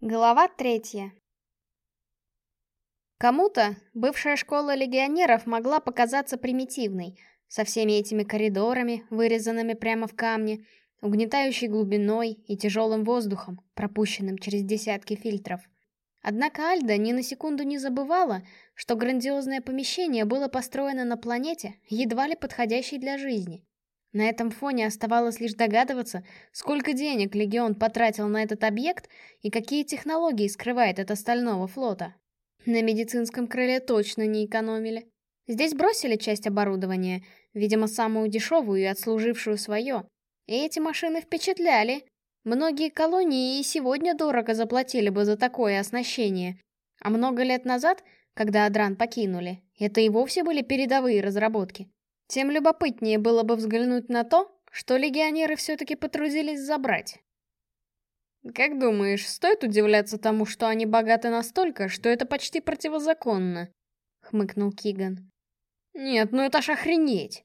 Глава третья. Кому-то бывшая школа легионеров могла показаться примитивной, со всеми этими коридорами, вырезанными прямо в камне, угнетающей глубиной и тяжелым воздухом, пропущенным через десятки фильтров. Однако Альда ни на секунду не забывала, что грандиозное помещение было построено на планете, едва ли подходящей для жизни. На этом фоне оставалось лишь догадываться, сколько денег Легион потратил на этот объект и какие технологии скрывает от остального флота. На медицинском крыле точно не экономили. Здесь бросили часть оборудования, видимо, самую дешевую и отслужившую свое. И эти машины впечатляли. Многие колонии и сегодня дорого заплатили бы за такое оснащение. А много лет назад, когда Адран покинули, это и вовсе были передовые разработки. Тем любопытнее было бы взглянуть на то, что легионеры все-таки потрудились забрать. «Как думаешь, стоит удивляться тому, что они богаты настолько, что это почти противозаконно?» — хмыкнул Киган. «Нет, ну это ж охренеть!»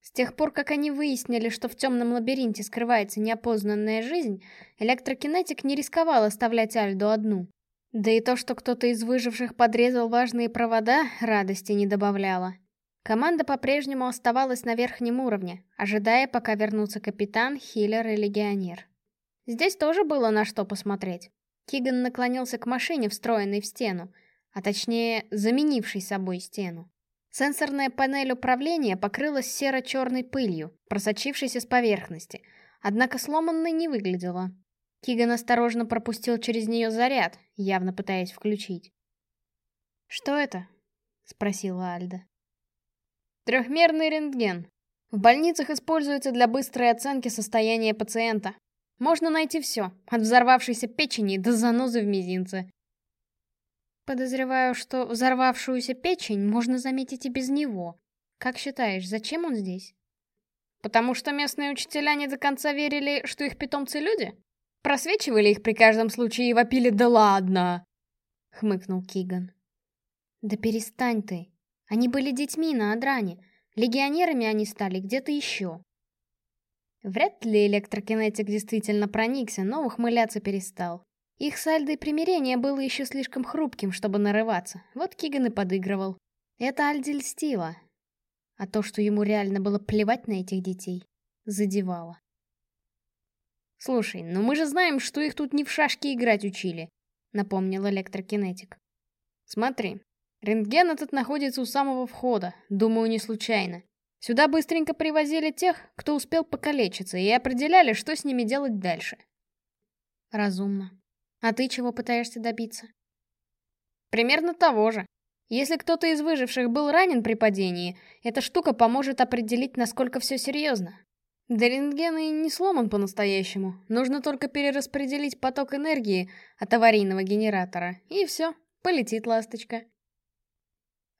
С тех пор, как они выяснили, что в темном лабиринте скрывается неопознанная жизнь, электрокинетик не рисковал оставлять Альду одну. Да и то, что кто-то из выживших подрезал важные провода, радости не добавляло. Команда по-прежнему оставалась на верхнем уровне, ожидая, пока вернутся капитан, хиллер и легионер. Здесь тоже было на что посмотреть. Киган наклонился к машине, встроенной в стену, а точнее, заменившей собой стену. Сенсорная панель управления покрылась серо-черной пылью, просочившейся с поверхности, однако сломанной не выглядела. Киган осторожно пропустил через нее заряд, явно пытаясь включить. «Что это?» — спросила Альда. «Трехмерный рентген. В больницах используется для быстрой оценки состояния пациента. Можно найти все, от взорвавшейся печени до занозы в мизинце. Подозреваю, что взорвавшуюся печень можно заметить и без него. Как считаешь, зачем он здесь? Потому что местные учителя не до конца верили, что их питомцы люди? Просвечивали их при каждом случае и вопили «да ладно!» — хмыкнул Киган. «Да перестань ты. Они были детьми на Адране. Легионерами они стали где-то еще. Вряд ли электрокинетик действительно проникся, но ухмыляться перестал. Их с Альдой примирение было еще слишком хрупким, чтобы нарываться. Вот Киган и подыгрывал. Это Альди льстило. А то, что ему реально было плевать на этих детей, задевало. «Слушай, ну мы же знаем, что их тут не в шашки играть учили», — напомнил электрокинетик. «Смотри, рентген этот находится у самого входа, думаю, не случайно. Сюда быстренько привозили тех, кто успел покалечиться, и определяли, что с ними делать дальше. Разумно. А ты чего пытаешься добиться? Примерно того же. Если кто-то из выживших был ранен при падении, эта штука поможет определить, насколько все серьезно. Да рентген и не сломан по-настоящему. Нужно только перераспределить поток энергии от аварийного генератора, и все, полетит ласточка.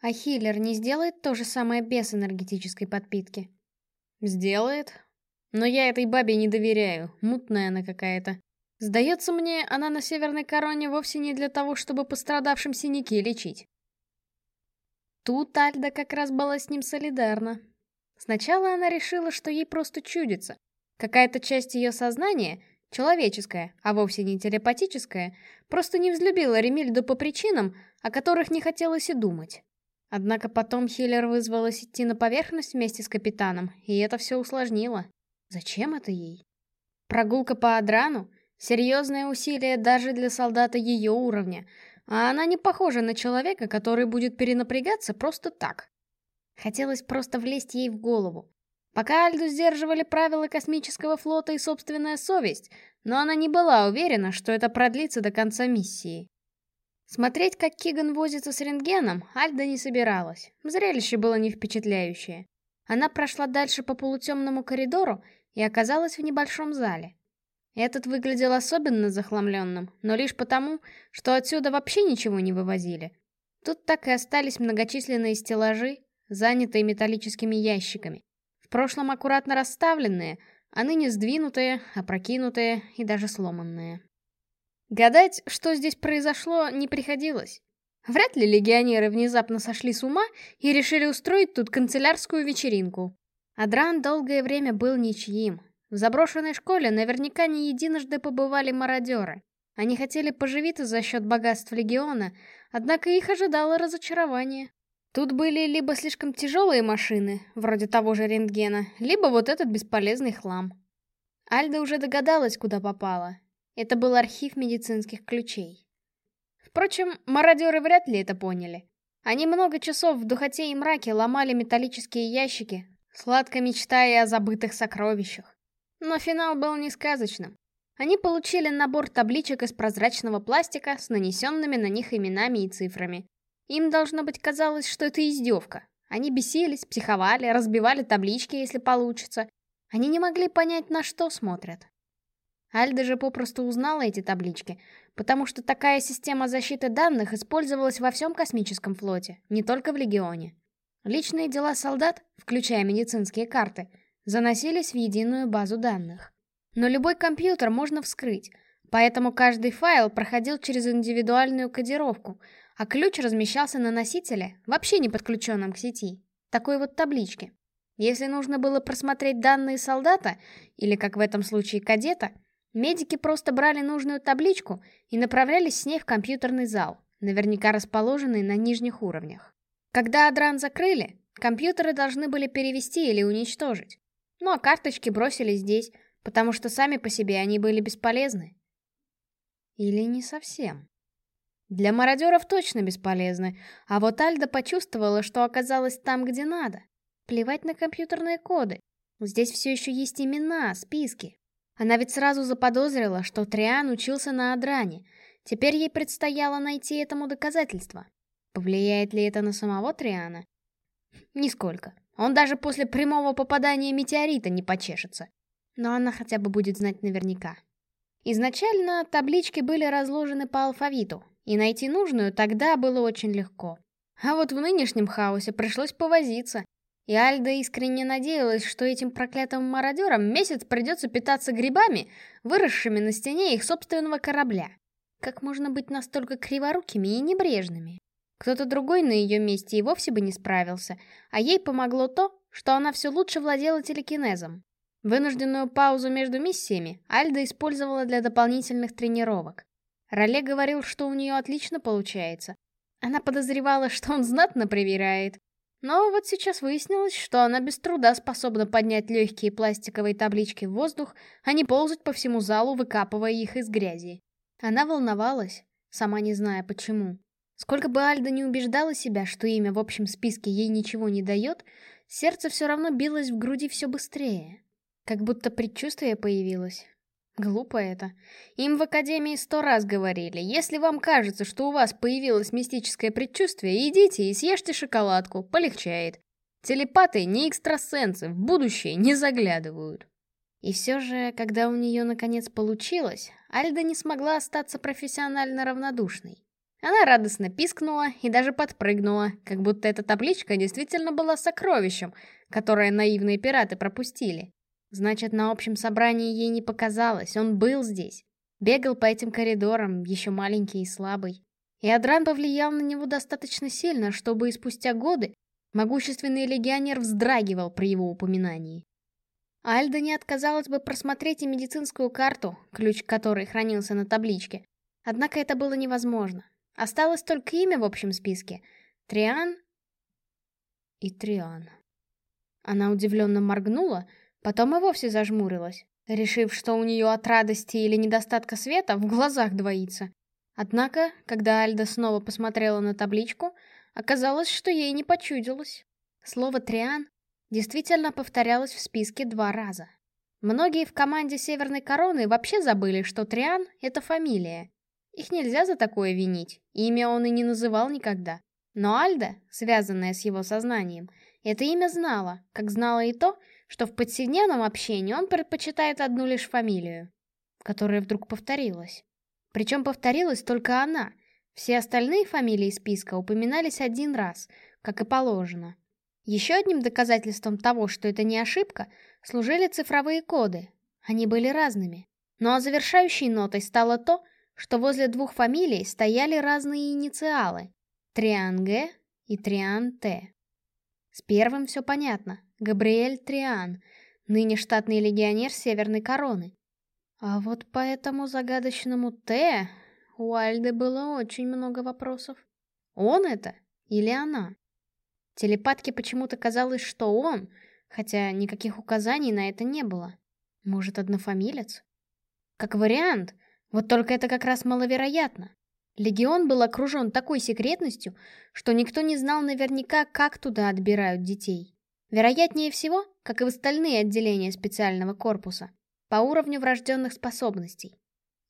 А хиллер не сделает то же самое без энергетической подпитки? Сделает. Но я этой бабе не доверяю, мутная она какая-то. Сдается мне, она на Северной Короне вовсе не для того, чтобы пострадавшим синяки лечить. Тут Альда как раз была с ним солидарна. Сначала она решила, что ей просто чудится. Какая-то часть ее сознания, человеческая, а вовсе не телепатическая, просто не взлюбила Ремильду по причинам, о которых не хотелось и думать. Однако потом Хиллер вызвалась идти на поверхность вместе с капитаном, и это все усложнило. Зачем это ей? Прогулка по Адрану — серьезное усилие даже для солдата ее уровня, а она не похожа на человека, который будет перенапрягаться просто так. Хотелось просто влезть ей в голову. Пока Альду сдерживали правила космического флота и собственная совесть, но она не была уверена, что это продлится до конца миссии. Смотреть, как Киган возится с рентгеном, Альда не собиралась. Зрелище было не впечатляющее. Она прошла дальше по полутемному коридору и оказалась в небольшом зале. Этот выглядел особенно захламленным, но лишь потому, что отсюда вообще ничего не вывозили. Тут так и остались многочисленные стеллажи, занятые металлическими ящиками. В прошлом аккуратно расставленные, а ныне сдвинутые, опрокинутые и даже сломанные. Гадать, что здесь произошло, не приходилось. Вряд ли легионеры внезапно сошли с ума и решили устроить тут канцелярскую вечеринку. Адран долгое время был ничьим. В заброшенной школе наверняка не единожды побывали мародеры. Они хотели поживиться за счет богатств Легиона, однако их ожидало разочарование. Тут были либо слишком тяжелые машины, вроде того же рентгена, либо вот этот бесполезный хлам. Альда уже догадалась, куда попала. Это был архив медицинских ключей. Впрочем, мародеры вряд ли это поняли. Они много часов в духоте и мраке ломали металлические ящики, сладко мечтая о забытых сокровищах. Но финал был не сказочным. Они получили набор табличек из прозрачного пластика с нанесенными на них именами и цифрами. Им, должно быть, казалось, что это издевка. Они бесились, психовали, разбивали таблички, если получится. Они не могли понять, на что смотрят. Альда же попросту узнала эти таблички, потому что такая система защиты данных использовалась во всем космическом флоте, не только в Легионе. Личные дела солдат, включая медицинские карты, заносились в единую базу данных. Но любой компьютер можно вскрыть, поэтому каждый файл проходил через индивидуальную кодировку, а ключ размещался на носителе, вообще не подключенном к сети, такой вот табличке. Если нужно было просмотреть данные солдата, или, как в этом случае, кадета, медики просто брали нужную табличку и направлялись с ней в компьютерный зал, наверняка расположенный на нижних уровнях. Когда Адран закрыли, компьютеры должны были перевести или уничтожить. Ну а карточки бросили здесь, потому что сами по себе они были бесполезны. Или не совсем. Для мародеров точно бесполезны, а вот Альда почувствовала, что оказалась там, где надо. Плевать на компьютерные коды. Здесь все еще есть имена, списки. Она ведь сразу заподозрила, что Триан учился на Адране. Теперь ей предстояло найти этому доказательство. Повлияет ли это на самого Триана? Нисколько. Он даже после прямого попадания метеорита не почешется. Но она хотя бы будет знать наверняка. Изначально таблички были разложены по алфавиту, и найти нужную тогда было очень легко. А вот в нынешнем хаосе пришлось повозиться. И Альда искренне надеялась, что этим проклятым мародерам месяц придется питаться грибами, выросшими на стене их собственного корабля. Как можно быть настолько криворукими и небрежными? Кто-то другой на ее месте и вовсе бы не справился, а ей помогло то, что она все лучше владела телекинезом. Вынужденную паузу между миссиями Альда использовала для дополнительных тренировок. Роле говорил, что у нее отлично получается. Она подозревала, что он знатно проверяет. Но вот сейчас выяснилось, что она без труда способна поднять легкие пластиковые таблички в воздух, а не ползать по всему залу, выкапывая их из грязи. Она волновалась, сама не зная почему. Сколько бы Альда не убеждала себя, что имя в общем списке ей ничего не дает, сердце все равно билось в груди все быстрее. Как будто предчувствие появилось. Глупо это. Им в Академии сто раз говорили, если вам кажется, что у вас появилось мистическое предчувствие, идите и съешьте шоколадку, полегчает. Телепаты не экстрасенсы, в будущее не заглядывают. И все же, когда у нее наконец получилось, Альда не смогла остаться профессионально равнодушной. Она радостно пискнула и даже подпрыгнула, как будто эта табличка действительно была сокровищем, которое наивные пираты пропустили. Значит, на общем собрании ей не показалось, он был здесь. Бегал по этим коридорам, еще маленький и слабый. И Адран повлиял на него достаточно сильно, чтобы и спустя годы могущественный легионер вздрагивал при его упоминании. Альда не отказалась бы просмотреть и медицинскую карту, ключ которой хранился на табличке. Однако это было невозможно. Осталось только имя в общем списке. Триан и Триан. Она удивленно моргнула, Потом и вовсе зажмурилась, решив, что у нее от радости или недостатка света в глазах двоится. Однако, когда Альда снова посмотрела на табличку, оказалось, что ей не почудилось. Слово «триан» действительно повторялось в списке два раза. Многие в команде Северной Короны вообще забыли, что Триан — это фамилия. Их нельзя за такое винить, имя он и не называл никогда. Но Альда, связанная с его сознанием, это имя знала, как знала и то, что в повседневном общении он предпочитает одну лишь фамилию, которая вдруг повторилась. Причем повторилась только она. Все остальные фамилии списка упоминались один раз, как и положено. Еще одним доказательством того, что это не ошибка, служили цифровые коды. Они были разными. Ну а завершающей нотой стало то, что возле двух фамилий стояли разные инициалы – Триан Г и Триан Т. С первым все понятно. Габриэль Триан, ныне штатный легионер Северной Короны. А вот по этому загадочному «Т» у Альды было очень много вопросов. Он это или она? Телепатке почему-то казалось, что он, хотя никаких указаний на это не было. Может, однофамилец? Как вариант, вот только это как раз маловероятно. Легион был окружен такой секретностью, что никто не знал наверняка, как туда отбирают детей. Вероятнее всего, как и в остальные отделения специального корпуса, по уровню врожденных способностей.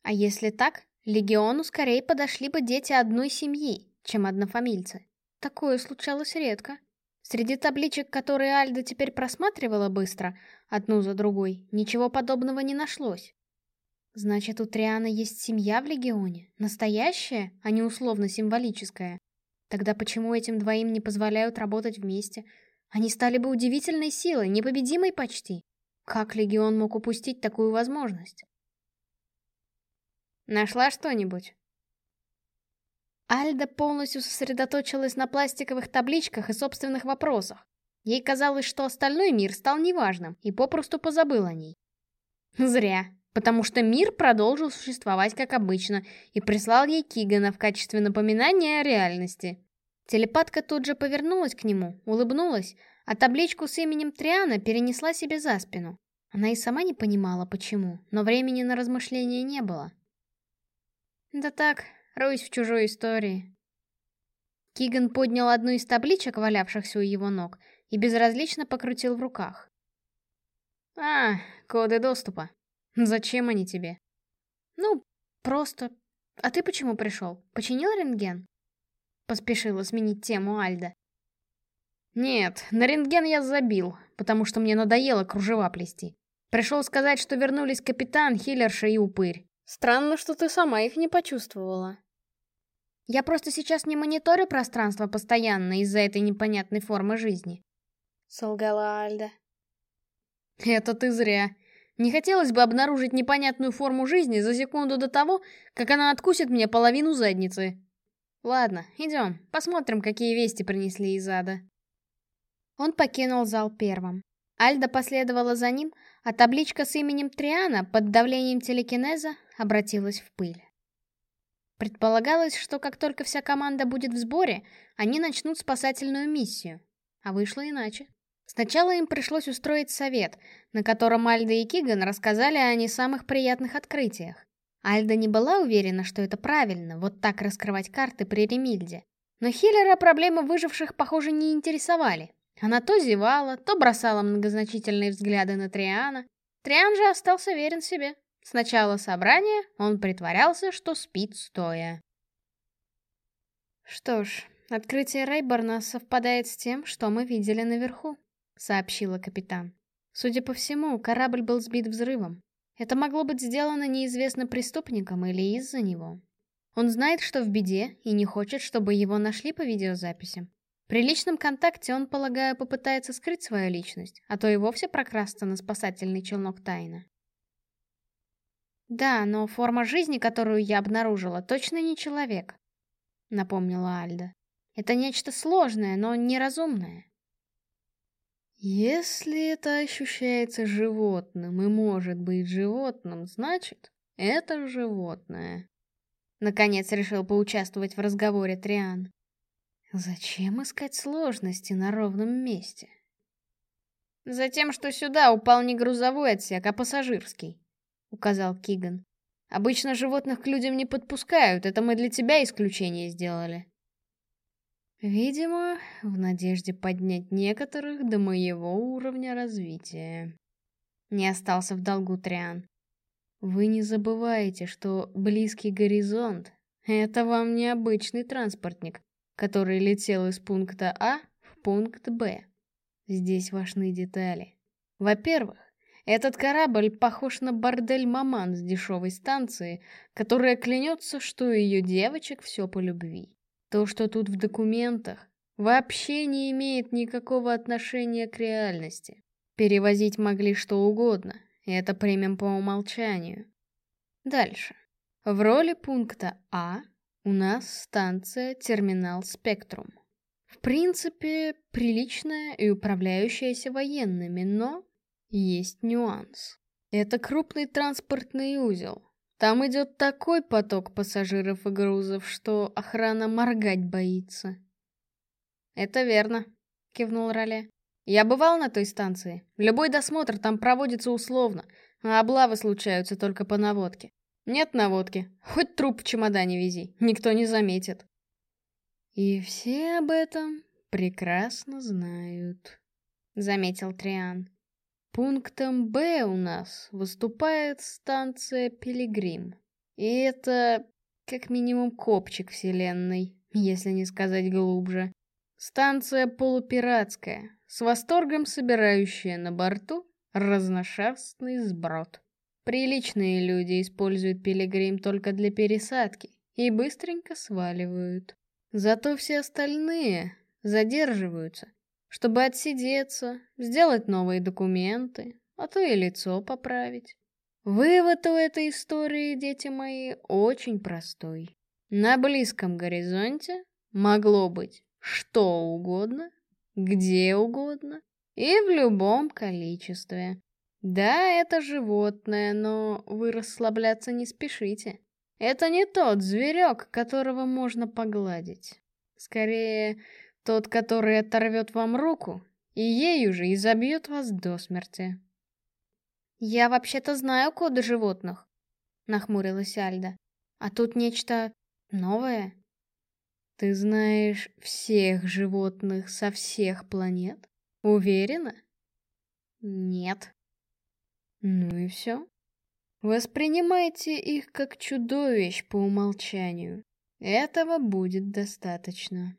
А если так, Легиону скорее подошли бы дети одной семьи, чем однофамильцы. Такое случалось редко. Среди табличек, которые Альда теперь просматривала быстро, одну за другой, ничего подобного не нашлось. Значит, у Триана есть семья в Легионе? Настоящая, а не условно-символическая? Тогда почему этим двоим не позволяют работать вместе? Они стали бы удивительной силой, непобедимой почти. Как Легион мог упустить такую возможность? Нашла что-нибудь? Альда полностью сосредоточилась на пластиковых табличках и собственных вопросах. Ей казалось, что остальной мир стал неважным, и попросту позабыл о ней. Зря, потому что мир продолжил существовать как обычно и прислал ей Кигана в качестве напоминания о реальности. Телепатка тут же повернулась к нему, улыбнулась, а табличку с именем Триана перенесла себе за спину. Она и сама не понимала, почему, но времени на размышления не было. Да так, роюсь в чужой истории. Киган поднял одну из табличек, валявшихся у его ног, и безразлично покрутил в руках. «А, коды доступа. Зачем они тебе?» «Ну, просто... А ты почему пришел? Починил рентген?» Поспешила сменить тему Альда. «Нет, на рентген я забил, потому что мне надоело кружева плести. Пришел сказать, что вернулись капитан, хиллерша и упырь. Странно, что ты сама их не почувствовала. Я просто сейчас не мониторю пространство постоянно из-за этой непонятной формы жизни. Солгала Альда. Это ты зря. Не хотелось бы обнаружить непонятную форму жизни за секунду до того, как она откусит мне половину задницы. Ладно, идем, посмотрим, какие вести принесли из ада. Он покинул зал первым. Альда последовала за ним, а табличка с именем Триана под давлением телекинеза обратилась в пыль. Предполагалось, что как только вся команда будет в сборе, они начнут спасательную миссию. А вышло иначе. Сначала им пришлось устроить совет, на котором Альда и Киган рассказали о не самых приятных открытиях. Альда не была уверена, что это правильно, вот так раскрывать карты при Ремильде. Но Хиллера проблемы выживших, похоже, не интересовали. Она то зевала, то бросала многозначительные взгляды на Триана. Триан же остался верен себе. С начала собрания он притворялся, что спит стоя. «Что ж, открытие Рейборна совпадает с тем, что мы видели наверху», — сообщила капитан. Судя по всему, корабль был сбит взрывом. Это могло быть сделано неизвестно преступником или из-за него. Он знает, что в беде, и не хочет, чтобы его нашли по видеозаписям. При личном контакте он, полагаю, попытается скрыть свою личность, а то и вовсе прокрасться на спасательный челнок тайно. «Да, но форма жизни, которую я обнаружила, точно не человек», — напомнила Альда. «Это нечто сложное, но неразумное». «Если это ощущается животным и может быть животным, значит, это животное», — наконец решил поучаствовать в разговоре Триан. «Зачем искать сложности на ровном месте?» «Затем, что сюда упал не грузовой отсек, а пассажирский», — указал Киган. «Обычно животных к людям не подпускают, это мы для тебя исключение сделали». Видимо, в надежде поднять некоторых до моего уровня развития. Не остался в долгу Триан. Вы не забывайте, что близкий горизонт — это вам не обычный транспортник, который летел из пункта А в пункт Б. Здесь важны детали. Во-первых, этот корабль похож на бордель маман с дешевой станции, которая клянется, что ее девочек все по любви. То, что тут в документах, вообще не имеет никакого отношения к реальности. Перевозить могли что угодно, это примем по умолчанию. Дальше. В роли пункта А у нас станция терминал Спектрум. В принципе, приличная и управляющаяся военными, но есть нюанс. Это крупный транспортный узел. Там идет такой поток пассажиров и грузов, что охрана моргать боится. Это верно, кивнул Роле. Я бывал на той станции. Любой досмотр там проводится условно, а облавы случаются только по наводке. Нет наводки, хоть труп в чемодане вези, никто не заметит. И все об этом прекрасно знают, заметил Триан. Пунктом «Б» у нас выступает станция «Пилигрим». И это как минимум копчик вселенной, если не сказать глубже. Станция полупиратская, с восторгом собирающая на борту разношерстный сброд. Приличные люди используют пилигрим только для пересадки и быстренько сваливают. Зато все остальные задерживаются, чтобы отсидеться, сделать новые документы, а то и лицо поправить. Вывод у этой истории, дети мои, очень простой. На близком горизонте могло быть что угодно, где угодно и в любом количестве. Да, это животное, но вы расслабляться не спешите. Это не тот зверек, которого можно погладить. Скорее, тот, который оторвет вам руку, и ею же изобьет вас до смерти. «Я вообще-то знаю коды животных», — нахмурилась Альда. «А тут нечто новое». «Ты знаешь всех животных со всех планет? Уверена?» «Нет». «Ну и все. Воспринимайте их как чудовищ по умолчанию. Этого будет достаточно».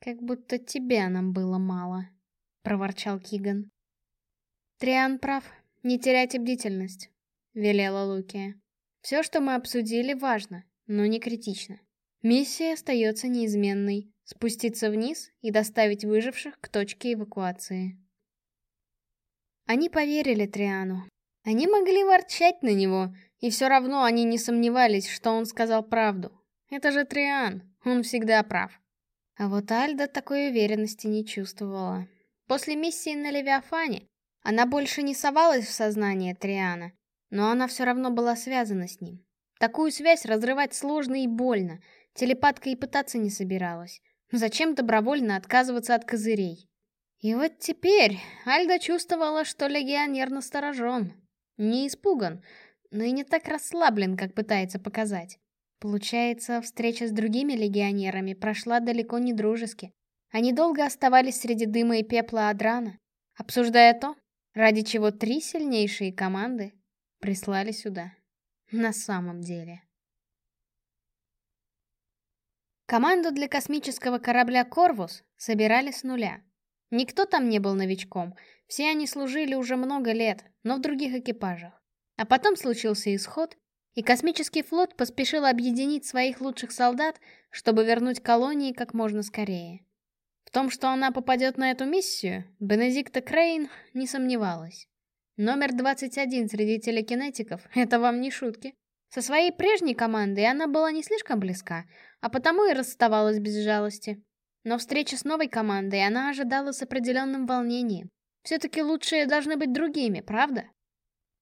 «Как будто тебя нам было мало», — проворчал Киган. «Триан прав, не теряйте бдительность», — велела Лукия. «Все, что мы обсудили, важно, но не критично. Миссия остается неизменной — спуститься вниз и доставить выживших к точке эвакуации». Они поверили Триану. Они могли ворчать на него, и все равно они не сомневались, что он сказал правду. Это же Триан, он всегда прав. А вот Альда такой уверенности не чувствовала. После миссии на Левиафане она больше не совалась в сознание Триана, но она все равно была связана с ним. Такую связь разрывать сложно и больно, телепатка и пытаться не собиралась. Зачем добровольно отказываться от козырей? И вот теперь Альда чувствовала, что легионер насторожен. Не испуган, но и не так расслаблен, как пытается показать. Получается, встреча с другими легионерами прошла далеко не дружески. Они долго оставались среди дыма и пепла Адрана, обсуждая то, ради чего три сильнейшие команды прислали сюда. На самом деле. Команду для космического корабля «Корвус» собирали с нуля. Никто там не был новичком, все они служили уже много лет, но в других экипажах. А потом случился исход, и космический флот поспешил объединить своих лучших солдат, чтобы вернуть колонии как можно скорее. В том, что она попадет на эту миссию, Бенедикта Крейн не сомневалась. Номер 21 среди телекинетиков — это вам не шутки. Со своей прежней командой она была не слишком близка, а потому и расставалась без жалости. Но встреча с новой командой она ожидала с определенным волнением. Все-таки лучшие должны быть другими, правда?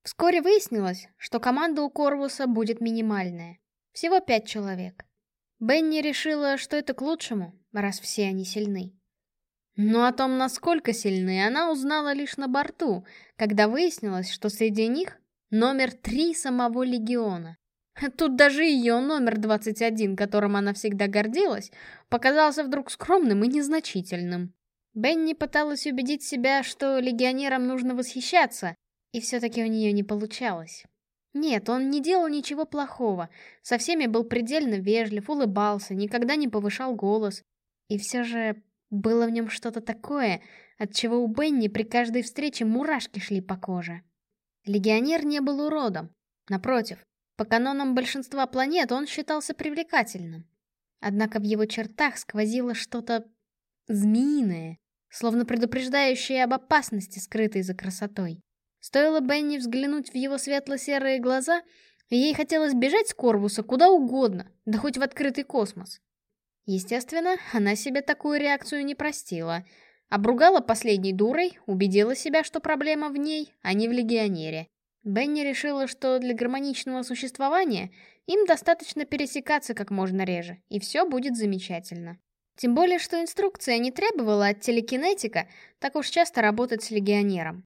Вскоре выяснилось, что команда у Корвуса будет минимальная. Всего пять человек. Бенни решила, что это к лучшему, раз все они сильны. Но о том, насколько сильны, она узнала лишь на борту, когда выяснилось, что среди них номер три самого Легиона. Тут даже ее номер 21, которым она всегда гордилась, показался вдруг скромным и незначительным. Бенни пыталась убедить себя, что легионерам нужно восхищаться, и все-таки у нее не получалось. Нет, он не делал ничего плохого, со всеми был предельно вежлив, улыбался, никогда не повышал голос. И все же было в нем что-то такое, от чего у Бенни при каждой встрече мурашки шли по коже. Легионер не был уродом. Напротив, по канонам большинства планет он считался привлекательным. Однако в его чертах сквозило что-то змеиное, словно предупреждающее об опасности, скрытой за красотой. Стоило Бенни взглянуть в его светло-серые глаза, ей хотелось бежать с Корвуса куда угодно, да хоть в открытый космос. Естественно, она себе такую реакцию не простила. Обругала последней дурой, убедила себя, что проблема в ней, а не в легионере. Бенни решила, что для гармоничного существования им достаточно пересекаться как можно реже, и все будет замечательно. Тем более, что инструкция не требовала от телекинетика так уж часто работать с легионером.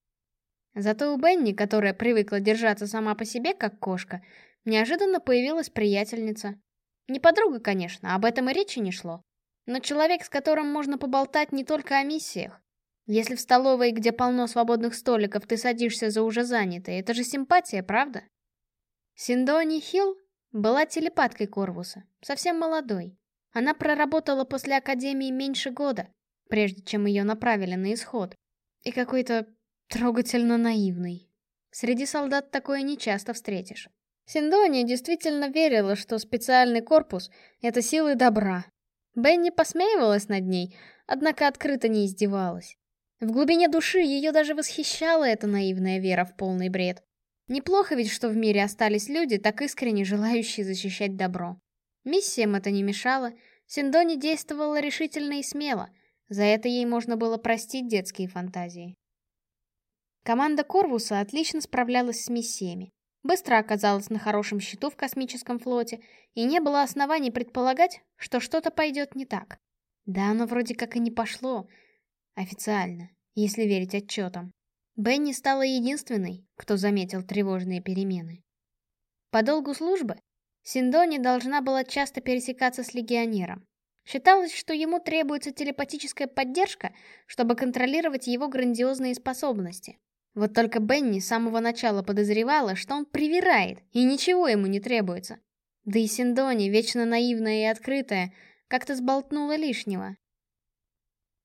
Зато у Бенни, которая привыкла держаться сама по себе, как кошка, неожиданно появилась приятельница. Не подруга, конечно, об этом и речи не шло. Но человек, с которым можно поболтать не только о миссиях, если в столовой, где полно свободных столиков, ты садишься за уже занятый, это же симпатия, правда? Синдони Хилл была телепаткой Корвуса, совсем молодой. Она проработала после Академии меньше года, прежде чем ее направили на исход. И какой-то трогательно наивный. Среди солдат такое нечасто встретишь. Синдони действительно верила, что специальный корпус — это силы добра. Бенни посмеивалась над ней, однако открыто не издевалась. В глубине души ее даже восхищала эта наивная вера в полный бред. Неплохо ведь, что в мире остались люди, так искренне желающие защищать добро. Миссиям это не мешало, Синдони действовала решительно и смело, за это ей можно было простить детские фантазии. Команда Корвуса отлично справлялась с миссиями, быстро оказалась на хорошем счету в космическом флоте, и не было оснований предполагать, что что-то пойдет не так. Да оно вроде как и не пошло, Официально, если верить отчетам. Бенни стала единственной, кто заметил тревожные перемены. По долгу службы Синдони должна была часто пересекаться с легионером. Считалось, что ему требуется телепатическая поддержка, чтобы контролировать его грандиозные способности. Вот только Бенни с самого начала подозревала, что он привирает, и ничего ему не требуется. Да и Синдони, вечно наивная и открытая, как-то сболтнула лишнего,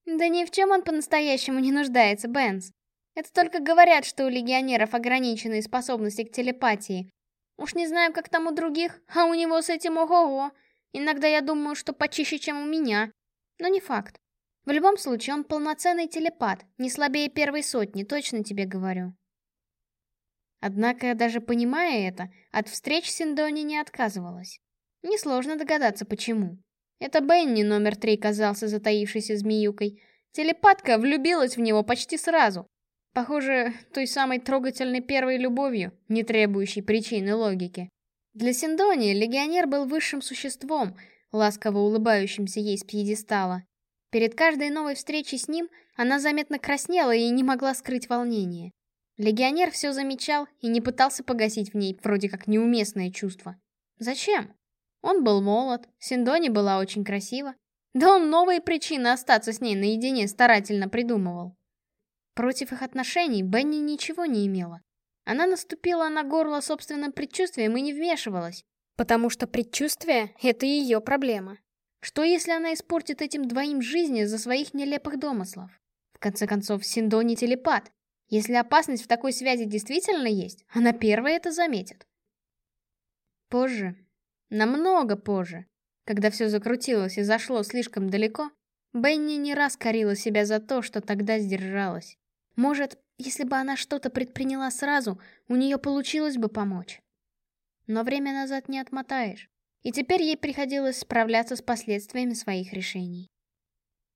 да ни в чем он по-настоящему не нуждается, Бенс. Это только говорят, что у легионеров ограниченные способности к телепатии. Уж не знаю, как там у других, а у него с этим ого-го. Иногда я думаю, что почище, чем у меня. Но не факт. В любом случае, он полноценный телепат, не слабее первой сотни, точно тебе говорю. Однако, даже понимая это, от встреч Синдони не отказывалась. Несложно догадаться, почему. Это Бенни номер три казался затаившейся змеюкой. Телепатка влюбилась в него почти сразу. Похоже, той самой трогательной первой любовью, не требующей причины логики. Для Синдони легионер был высшим существом, ласково улыбающимся ей с пьедестала. Перед каждой новой встречей с ним она заметно краснела и не могла скрыть волнение. Легионер все замечал и не пытался погасить в ней вроде как неуместное чувство. Зачем? Он был молод, Синдони была очень красива. Да он новые причины остаться с ней наедине старательно придумывал. Против их отношений Бенни ничего не имела. Она наступила на горло собственным предчувствием и не вмешивалась, потому что предчувствие — это ее проблема. Что если она испортит этим двоим жизни за своих нелепых домыслов? В конце концов, Синдони телепат. Если опасность в такой связи действительно есть, она первая это заметит. Позже, Намного позже, когда все закрутилось и зашло слишком далеко, Бенни не раз корила себя за то, что тогда сдержалась. Может, если бы она что-то предприняла сразу, у нее получилось бы помочь. Но время назад не отмотаешь, и теперь ей приходилось справляться с последствиями своих решений.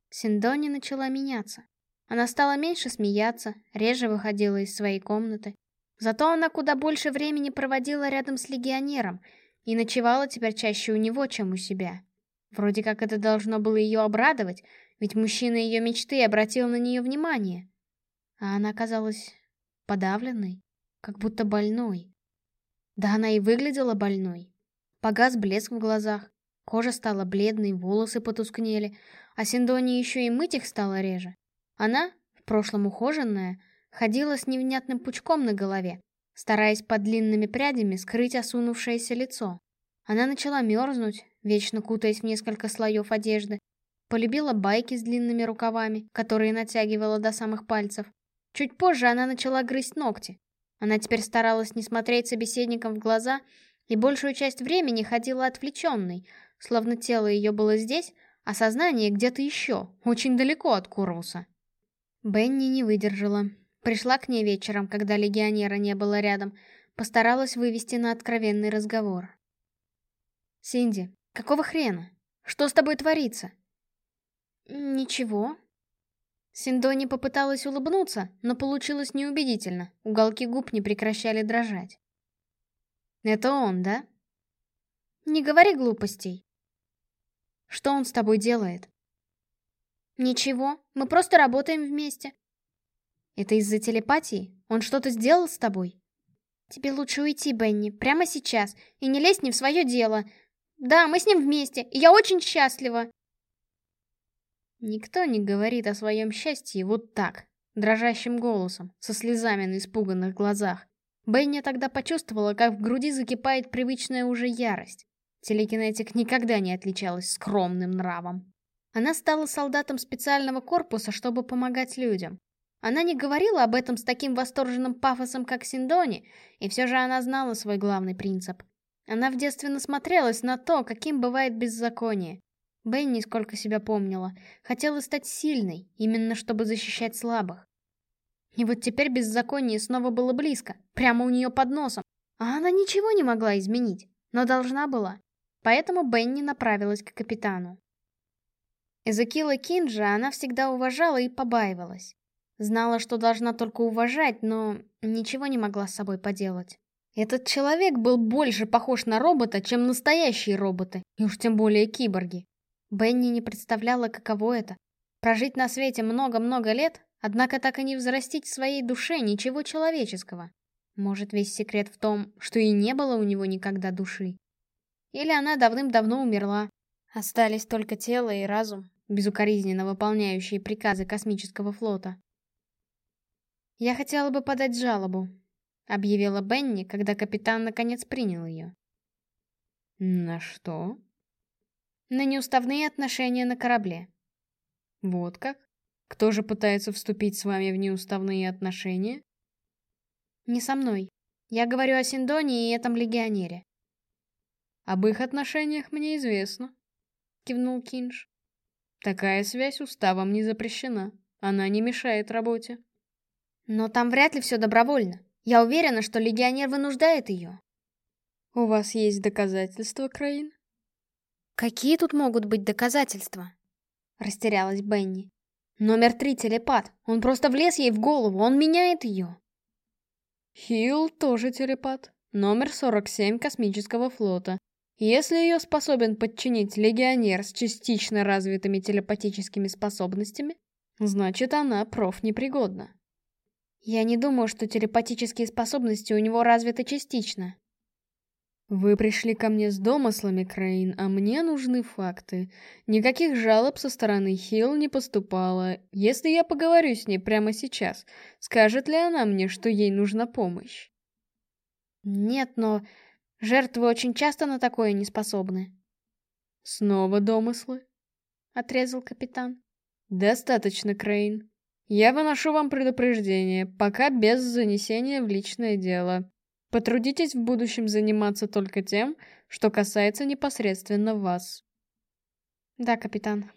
Синдони начала меняться. Она стала меньше смеяться, реже выходила из своей комнаты. Зато она куда больше времени проводила рядом с легионером — и ночевала теперь чаще у него, чем у себя. Вроде как это должно было ее обрадовать, ведь мужчина ее мечты обратил на нее внимание. А она казалась подавленной, как будто больной. Да она и выглядела больной. Погас блеск в глазах, кожа стала бледной, волосы потускнели, а Синдони еще и мыть их стало реже. Она, в прошлом ухоженная, ходила с невнятным пучком на голове, стараясь под длинными прядями скрыть осунувшееся лицо. Она начала мерзнуть, вечно кутаясь в несколько слоев одежды, полюбила байки с длинными рукавами, которые натягивала до самых пальцев. Чуть позже она начала грызть ногти. Она теперь старалась не смотреть собеседникам в глаза и большую часть времени ходила отвлеченной, словно тело ее было здесь, а сознание где-то еще, очень далеко от Курвуса. Бенни не выдержала, Пришла к ней вечером, когда легионера не было рядом, постаралась вывести на откровенный разговор. «Синди, какого хрена? Что с тобой творится?» «Ничего». Синдони попыталась улыбнуться, но получилось неубедительно, уголки губ не прекращали дрожать. «Это он, да?» «Не говори глупостей». «Что он с тобой делает?» «Ничего, мы просто работаем вместе». «Это из-за телепатии? Он что-то сделал с тобой?» «Тебе лучше уйти, Бенни, прямо сейчас, и не лезь не в свое дело. Да, мы с ним вместе, и я очень счастлива». Никто не говорит о своем счастье вот так, дрожащим голосом, со слезами на испуганных глазах. Бенни тогда почувствовала, как в груди закипает привычная уже ярость. Телекинетик никогда не отличалась скромным нравом. Она стала солдатом специального корпуса, чтобы помогать людям. Она не говорила об этом с таким восторженным пафосом, как Синдони, и все же она знала свой главный принцип. Она в детстве насмотрелась на то, каким бывает беззаконие. Бенни, сколько себя помнила, хотела стать сильной, именно чтобы защищать слабых. И вот теперь беззаконие снова было близко, прямо у нее под носом, а она ничего не могла изменить, но должна была. Поэтому Бенни направилась к капитану. Эзекила Кинджа она всегда уважала и побаивалась. Знала, что должна только уважать, но ничего не могла с собой поделать. Этот человек был больше похож на робота, чем настоящие роботы, и уж тем более киборги. Бенни не представляла, каково это. Прожить на свете много-много лет, однако так и не взрастить в своей душе ничего человеческого. Может, весь секрет в том, что и не было у него никогда души. Или она давным-давно умерла. Остались только тело и разум, безукоризненно выполняющие приказы космического флота. «Я хотела бы подать жалобу», — объявила Бенни, когда капитан наконец принял ее. «На что?» «На неуставные отношения на корабле». «Вот как? Кто же пытается вступить с вами в неуставные отношения?» «Не со мной. Я говорю о Синдоне и этом легионере». «Об их отношениях мне известно», — кивнул Кинж. «Такая связь уставом не запрещена. Она не мешает работе». Но там вряд ли все добровольно. Я уверена, что легионер вынуждает ее. У вас есть доказательства, Крейн? Какие тут могут быть доказательства? Растерялась Бенни. Номер три телепат. Он просто влез ей в голову, он меняет ее. Хилл тоже телепат. Номер 47 космического флота. Если ее способен подчинить легионер с частично развитыми телепатическими способностями, значит она профнепригодна. Я не думаю, что телепатические способности у него развиты частично. Вы пришли ко мне с домыслами, Крейн, а мне нужны факты. Никаких жалоб со стороны Хилл не поступало. Если я поговорю с ней прямо сейчас, скажет ли она мне, что ей нужна помощь? Нет, но жертвы очень часто на такое не способны. Снова домыслы? Отрезал капитан. Достаточно, Крейн. Я выношу вам предупреждение, пока без занесения в личное дело. Потрудитесь в будущем заниматься только тем, что касается непосредственно вас. Да, капитан.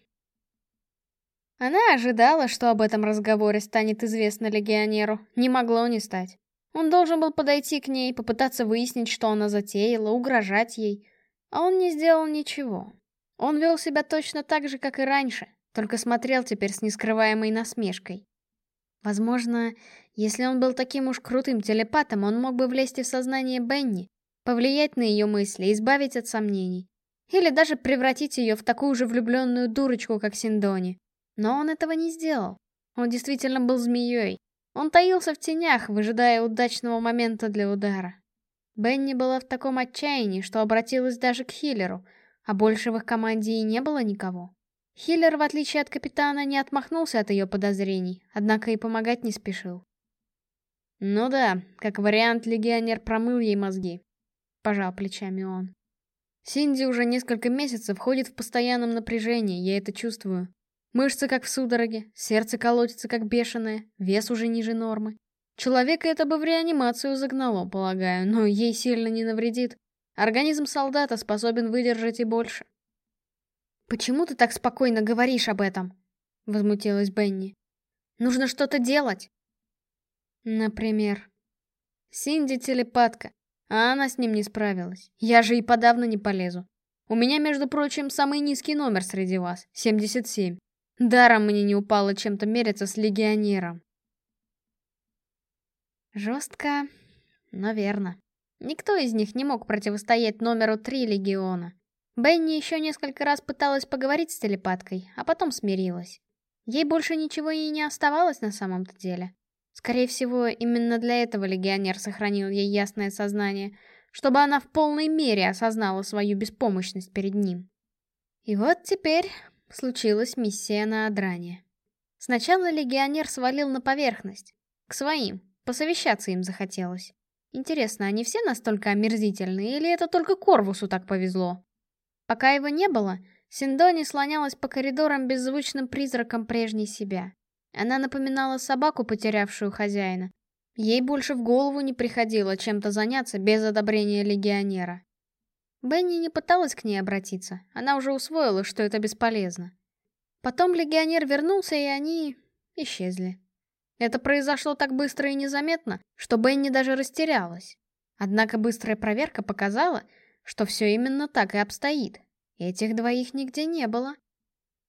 Она ожидала, что об этом разговоре станет известно легионеру. Не могло не стать. Он должен был подойти к ней, попытаться выяснить, что она затеяла, угрожать ей. А он не сделал ничего. Он вел себя точно так же, как и раньше, только смотрел теперь с нескрываемой насмешкой. Возможно, если он был таким уж крутым телепатом, он мог бы влезть в сознание Бенни, повлиять на ее мысли, избавить от сомнений. Или даже превратить ее в такую же влюбленную дурочку, как Синдони. Но он этого не сделал. Он действительно был змеей. Он таился в тенях, выжидая удачного момента для удара. Бенни была в таком отчаянии, что обратилась даже к Хиллеру, а больше в их команде и не было никого. Хиллер, в отличие от капитана, не отмахнулся от ее подозрений, однако и помогать не спешил. «Ну да, как вариант, легионер промыл ей мозги», — пожал плечами он. «Синди уже несколько месяцев ходит в постоянном напряжении, я это чувствую. Мышцы как в судороге, сердце колотится как бешеное, вес уже ниже нормы. Человека это бы в реанимацию загнало, полагаю, но ей сильно не навредит. Организм солдата способен выдержать и больше. «Почему ты так спокойно говоришь об этом?» — возмутилась Бенни. «Нужно что-то делать!» «Например...» «Синди телепатка, а она с ним не справилась. Я же и подавно не полезу. У меня, между прочим, самый низкий номер среди вас — 77. Даром мне не упало чем-то мериться с легионером. Жестко, но верно. Никто из них не мог противостоять номеру три легиона. Бенни еще несколько раз пыталась поговорить с телепаткой, а потом смирилась. Ей больше ничего и не оставалось на самом-то деле. Скорее всего, именно для этого легионер сохранил ей ясное сознание, чтобы она в полной мере осознала свою беспомощность перед ним. И вот теперь случилась миссия на Адране. Сначала легионер свалил на поверхность, к своим, посовещаться им захотелось. Интересно, они все настолько омерзительные, или это только Корвусу так повезло? Пока его не было, Синдони слонялась по коридорам беззвучным призраком прежней себя. Она напоминала собаку, потерявшую хозяина. Ей больше в голову не приходило чем-то заняться без одобрения легионера. Бенни не пыталась к ней обратиться, она уже усвоила, что это бесполезно. Потом легионер вернулся, и они исчезли. Это произошло так быстро и незаметно, что Бенни даже растерялась. Однако быстрая проверка показала, что все именно так и обстоит. Этих двоих нигде не было.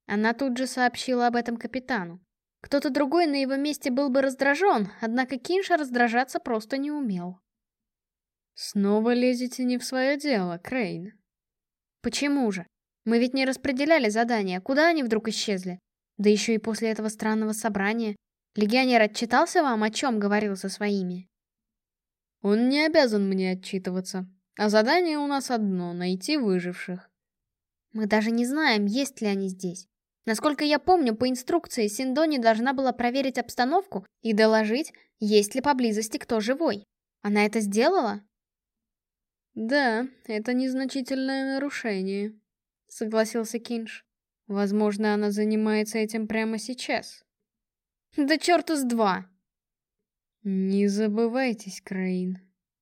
Она тут же сообщила об этом капитану. Кто-то другой на его месте был бы раздражен, однако Кинша раздражаться просто не умел. «Снова лезете не в свое дело, Крейн». «Почему же? Мы ведь не распределяли задания, куда они вдруг исчезли? Да еще и после этого странного собрания. Легионер отчитался вам, о чем говорил со своими?» «Он не обязан мне отчитываться. А задание у нас одно — найти выживших». «Мы даже не знаем, есть ли они здесь. Насколько я помню, по инструкции Синдони должна была проверить обстановку и доложить, есть ли поблизости кто живой. Она это сделала? Да, это незначительное нарушение, согласился Кинш. Возможно, она занимается этим прямо сейчас. Да черту с два! Не забывайтесь, Краин.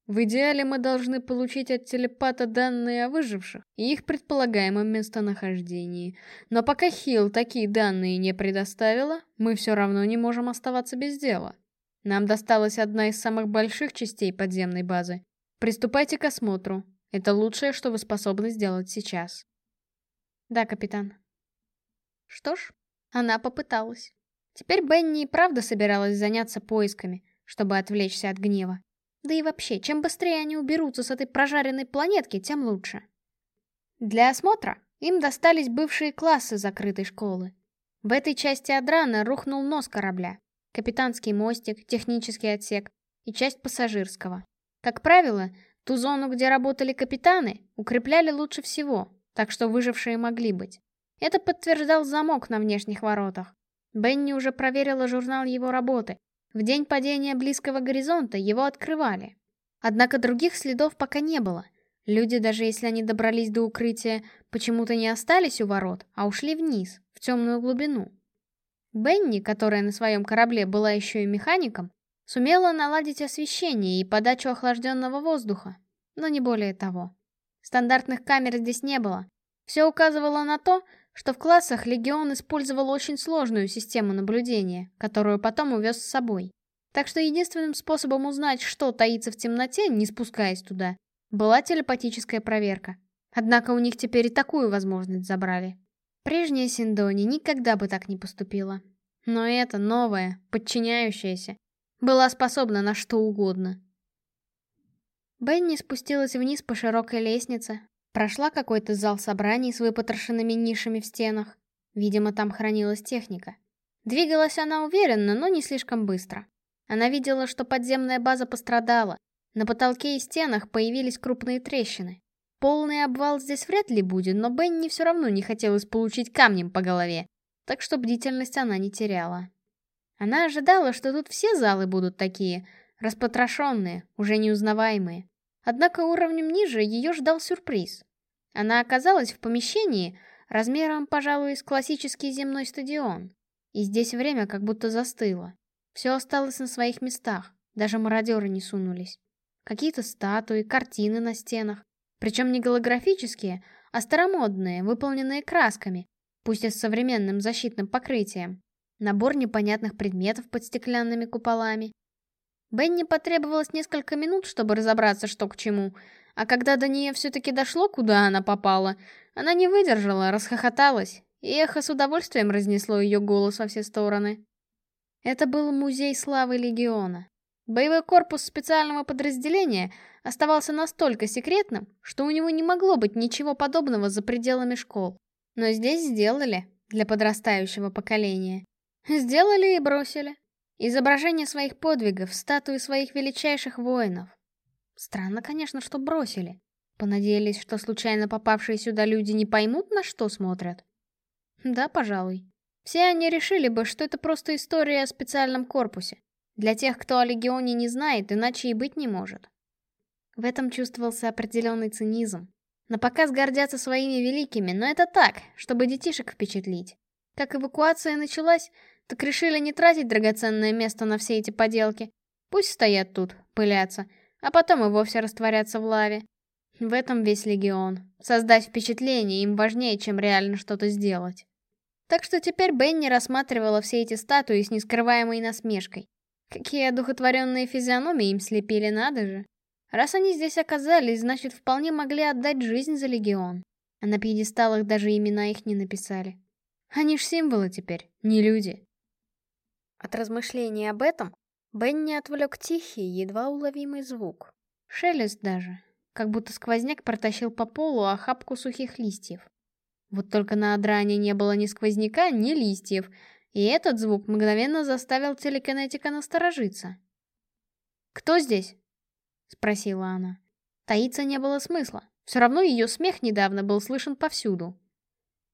В идеале мы должны получить от телепата данные о выживших и их предполагаемом местонахождении. Но пока Хилл такие данные не предоставила, мы все равно не можем оставаться без дела. Нам досталась одна из самых больших частей подземной базы. Приступайте к осмотру. Это лучшее, что вы способны сделать сейчас. Да, капитан. Что ж, она попыталась. Теперь Бенни и правда собиралась заняться поисками, чтобы отвлечься от гнева. Да и вообще, чем быстрее они уберутся с этой прожаренной планетки, тем лучше. Для осмотра им достались бывшие классы закрытой школы. В этой части Адрана рухнул нос корабля, капитанский мостик, технический отсек и часть пассажирского. Как правило, ту зону, где работали капитаны, укрепляли лучше всего, так что выжившие могли быть. Это подтверждал замок на внешних воротах. Бенни уже проверила журнал его работы, в день падения близкого горизонта его открывали. Однако других следов пока не было. Люди, даже если они добрались до укрытия, почему-то не остались у ворот, а ушли вниз, в темную глубину. Бенни, которая на своем корабле была еще и механиком, сумела наладить освещение и подачу охлажденного воздуха, но не более того. Стандартных камер здесь не было. Все указывало на то, что в классах Легион использовал очень сложную систему наблюдения, которую потом увез с собой. Так что единственным способом узнать, что таится в темноте, не спускаясь туда, была телепатическая проверка. Однако у них теперь и такую возможность забрали. Прежняя Синдони никогда бы так не поступила. Но эта новая, подчиняющаяся, была способна на что угодно. Бенни спустилась вниз по широкой лестнице, Прошла какой-то зал собраний с выпотрошенными нишами в стенах. Видимо, там хранилась техника. Двигалась она уверенно, но не слишком быстро. Она видела, что подземная база пострадала. На потолке и стенах появились крупные трещины. Полный обвал здесь вряд ли будет, но Бенни все равно не хотелось получить камнем по голове, так что бдительность она не теряла. Она ожидала, что тут все залы будут такие, распотрошенные, уже неузнаваемые. Однако уровнем ниже ее ждал сюрприз. Она оказалась в помещении размером, пожалуй, с классический земной стадион. И здесь время как будто застыло. Все осталось на своих местах, даже мародеры не сунулись. Какие-то статуи, картины на стенах. Причем не голографические, а старомодные, выполненные красками, пусть и с современным защитным покрытием. Набор непонятных предметов под стеклянными куполами. Бенни потребовалось несколько минут, чтобы разобраться, что к чему, а когда до нее все-таки дошло, куда она попала, она не выдержала, расхохоталась и эхо с удовольствием разнесло ее голос во все стороны. Это был музей славы Легиона. Боевой корпус специального подразделения оставался настолько секретным, что у него не могло быть ничего подобного за пределами школ. Но здесь сделали, для подрастающего поколения. Сделали и бросили. Изображение своих подвигов, статуи своих величайших воинов. Странно, конечно, что бросили. Понадеялись, что случайно попавшие сюда люди не поймут, на что смотрят? Да, пожалуй. Все они решили бы, что это просто история о специальном корпусе. Для тех, кто о Легионе не знает, иначе и быть не может. В этом чувствовался определенный цинизм. На показ гордятся своими великими, но это так, чтобы детишек впечатлить. Как эвакуация началась, так решили не тратить драгоценное место на все эти поделки. Пусть стоят тут, пылятся, а потом и вовсе растворятся в лаве. В этом весь Легион. Создать впечатление им важнее, чем реально что-то сделать. Так что теперь Бенни рассматривала все эти статуи с нескрываемой насмешкой. Какие одухотворенные физиономии им слепили, надо же. Раз они здесь оказались, значит, вполне могли отдать жизнь за Легион. А на пьедесталах даже имена их не написали. Они ж символы теперь, не люди. От размышлений об этом Бенни отвлек тихий, едва уловимый звук. Шелест даже, как будто сквозняк протащил по полу охапку сухих листьев. Вот только на Адране не было ни сквозняка, ни листьев, и этот звук мгновенно заставил телекинетика насторожиться. «Кто здесь?» — спросила она. Таиться не было смысла. Все равно ее смех недавно был слышен повсюду.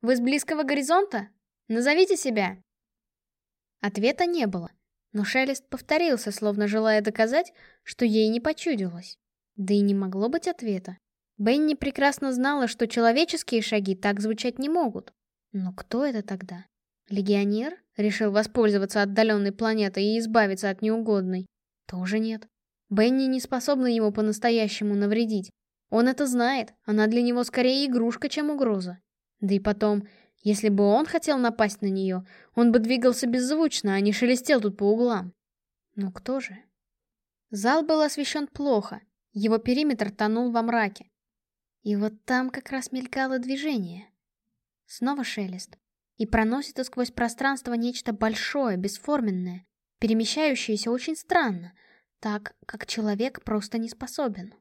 «Вы с близкого горизонта? Назовите себя!» Ответа не было, но шелест повторился, словно желая доказать, что ей не почудилось. Да и не могло быть ответа. Бенни прекрасно знала, что человеческие шаги так звучать не могут. Но кто это тогда? Легионер? Решил воспользоваться отдаленной планетой и избавиться от неугодной? Тоже нет. Бенни не способна ему по-настоящему навредить. Он это знает, она для него скорее игрушка, чем угроза. Да и потом, если бы он хотел напасть на нее, он бы двигался беззвучно, а не шелестел тут по углам. Но кто же? Зал был освещен плохо, его периметр тонул во мраке. И вот там как раз мелькало движение. Снова шелест. И проносится сквозь пространство нечто большое, бесформенное, перемещающееся очень странно, так, как человек просто не способен.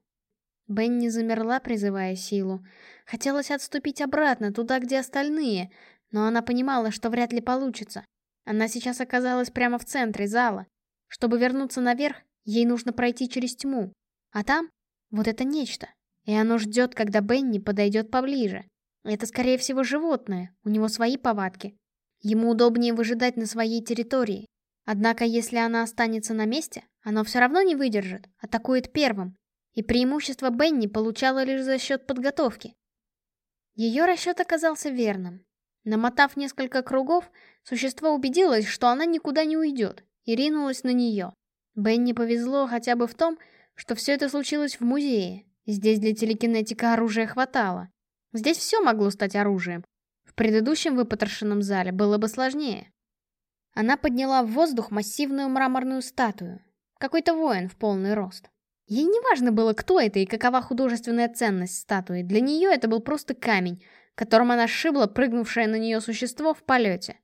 Бенни замерла, призывая силу. Хотелось отступить обратно, туда, где остальные, но она понимала, что вряд ли получится. Она сейчас оказалась прямо в центре зала. Чтобы вернуться наверх, ей нужно пройти через тьму, а там вот это нечто. И оно ждет, когда Бенни подойдет поближе. Это, скорее всего, животное, у него свои повадки. Ему удобнее выжидать на своей территории. Однако, если она останется на месте, оно все равно не выдержит, атакует первым. И преимущество Бенни получала лишь за счет подготовки. Ее расчет оказался верным. Намотав несколько кругов, существо убедилось, что она никуда не уйдет, и ринулось на нее. Бенни повезло хотя бы в том, что все это случилось в музее. Здесь для телекинетика оружия хватало. Здесь все могло стать оружием. В предыдущем выпотрошенном зале было бы сложнее. Она подняла в воздух массивную мраморную статую. Какой-то воин в полный рост. Ей не важно было, кто это и какова художественная ценность статуи. Для нее это был просто камень, которым она сшибла прыгнувшее на нее существо в полете.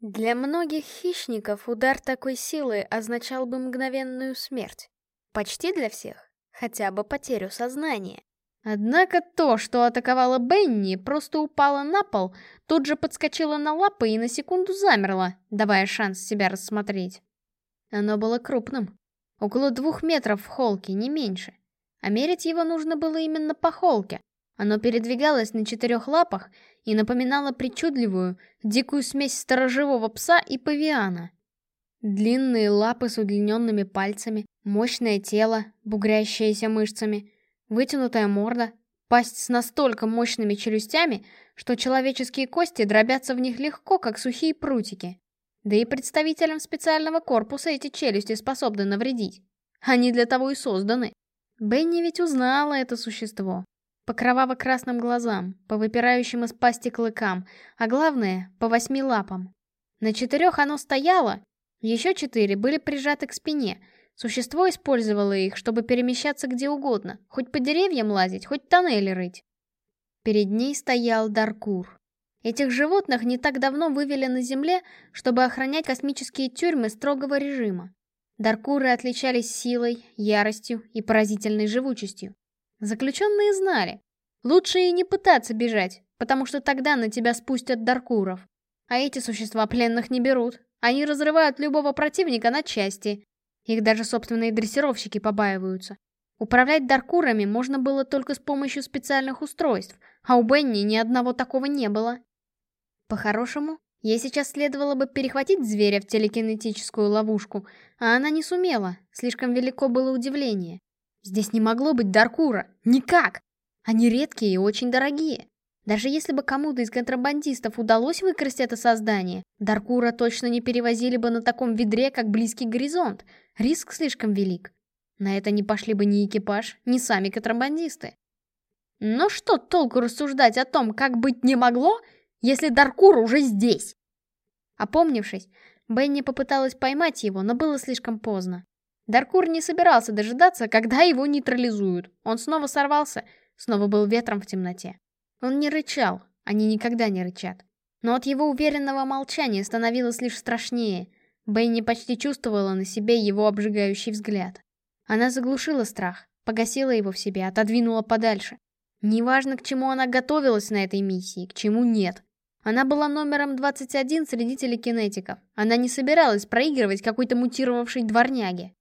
Для многих хищников удар такой силы означал бы мгновенную смерть. Почти для всех. Хотя бы потерю сознания. Однако то, что атаковала Бенни, просто упала на пол, тут же подскочила на лапы и на секунду замерла, давая шанс себя рассмотреть. Оно было крупным. Около двух метров в холке, не меньше. А мерить его нужно было именно по холке. Оно передвигалось на четырех лапах и напоминало причудливую, дикую смесь сторожевого пса и павиана. Длинные лапы с удлиненными пальцами, мощное тело, бугрящееся мышцами, вытянутая морда, пасть с настолько мощными челюстями, что человеческие кости дробятся в них легко, как сухие прутики. Да и представителям специального корпуса эти челюсти способны навредить. Они для того и созданы. Бенни ведь узнала это существо. По кроваво-красным глазам, по выпирающим из пасти клыкам, а главное, по восьми лапам. На четырех оно стояло, еще четыре были прижаты к спине. Существо использовало их, чтобы перемещаться где угодно, хоть по деревьям лазить, хоть тоннели рыть. Перед ней стоял Даркур. Этих животных не так давно вывели на Земле, чтобы охранять космические тюрьмы строгого режима. Даркуры отличались силой, яростью и поразительной живучестью. Заключенные знали. Лучше и не пытаться бежать, потому что тогда на тебя спустят Даркуров. А эти существа пленных не берут. Они разрывают любого противника на части. Их даже собственные дрессировщики побаиваются. Управлять Даркурами можно было только с помощью специальных устройств, а у Бенни ни одного такого не было. По-хорошему, ей сейчас следовало бы перехватить зверя в телекинетическую ловушку, а она не сумела, слишком велико было удивление. Здесь не могло быть Даркура, никак! Они редкие и очень дорогие. Даже если бы кому-то из контрабандистов удалось выкрасть это создание, Даркура точно не перевозили бы на таком ведре, как близкий горизонт. Риск слишком велик. На это не пошли бы ни экипаж, ни сами контрабандисты. Но что толку рассуждать о том, как быть не могло, если Даркур уже здесь? Опомнившись, Бенни попыталась поймать его, но было слишком поздно. Даркур не собирался дожидаться, когда его нейтрализуют. Он снова сорвался, снова был ветром в темноте. Он не рычал, они никогда не рычат. Но от его уверенного молчания становилось лишь страшнее. Бенни почти чувствовала на себе его обжигающий взгляд. Она заглушила страх, погасила его в себе, отодвинула подальше. Неважно, к чему она готовилась на этой миссии, к чему нет. Она была номером 21 среди телекинетиков. Она не собиралась проигрывать какой-то мутировавшей дворняге.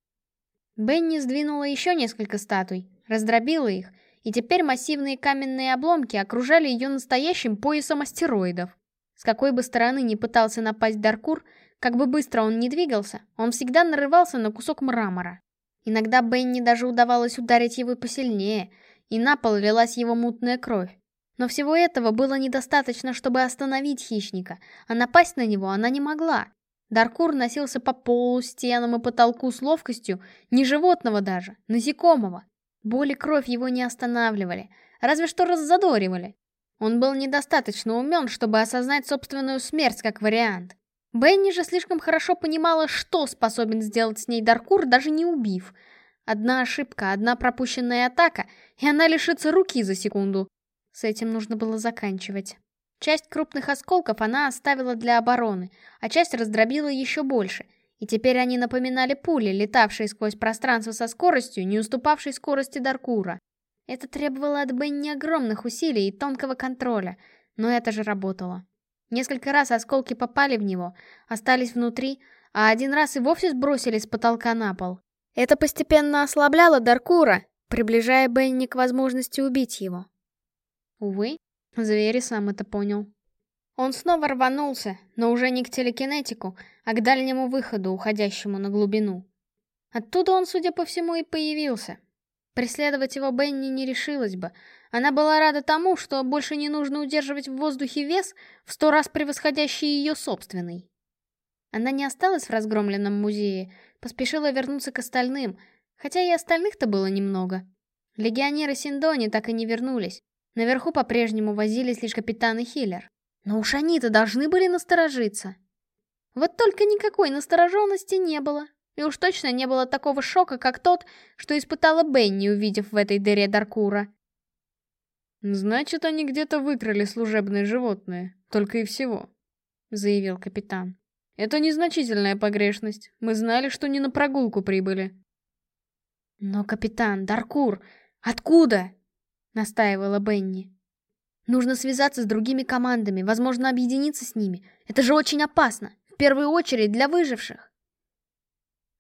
Бенни сдвинула еще несколько статуй, раздробила их и теперь массивные каменные обломки окружали ее настоящим поясом астероидов. С какой бы стороны ни пытался напасть Даркур, как бы быстро он ни двигался, он всегда нарывался на кусок мрамора. Иногда Бенни даже удавалось ударить его посильнее, и на пол лилась его мутная кровь. Но всего этого было недостаточно, чтобы остановить хищника, а напасть на него она не могла. Даркур носился по полу, стенам и потолку с ловкостью не животного даже, насекомого. Боль и кровь его не останавливали, разве что раззадоривали. Он был недостаточно умен, чтобы осознать собственную смерть как вариант. Бенни же слишком хорошо понимала, что способен сделать с ней Даркур, даже не убив. Одна ошибка, одна пропущенная атака, и она лишится руки за секунду. С этим нужно было заканчивать. Часть крупных осколков она оставила для обороны, а часть раздробила еще больше — и теперь они напоминали пули, летавшие сквозь пространство со скоростью, не уступавшей скорости Даркура. Это требовало от Бенни огромных усилий и тонкого контроля, но это же работало. Несколько раз осколки попали в него, остались внутри, а один раз и вовсе сбросили с потолка на пол. Это постепенно ослабляло Даркура, приближая Бенни к возможности убить его. Увы, зверь сам это понял. Он снова рванулся, но уже не к телекинетику, а к дальнему выходу, уходящему на глубину. Оттуда он, судя по всему, и появился. Преследовать его Бенни не решилась бы. Она была рада тому, что больше не нужно удерживать в воздухе вес, в сто раз превосходящий ее собственный. Она не осталась в разгромленном музее, поспешила вернуться к остальным, хотя и остальных-то было немного. Легионеры Синдони так и не вернулись. Наверху по-прежнему возились лишь капитан и Хиллер. Но уж они-то должны были насторожиться. Вот только никакой настороженности не было. И уж точно не было такого шока, как тот, что испытала Бенни, увидев в этой дыре Даркура. «Значит, они где-то выкрали служебное животное, только и всего», — заявил капитан. «Это незначительная погрешность. Мы знали, что не на прогулку прибыли». «Но, капитан, Даркур, откуда?» — настаивала Бенни. Нужно связаться с другими командами, возможно, объединиться с ними. Это же очень опасно. В первую очередь для выживших.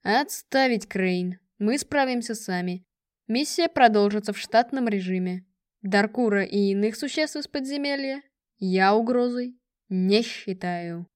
Отставить, Крейн. Мы справимся сами. Миссия продолжится в штатном режиме. Даркура и иных существ из подземелья я угрозой не считаю.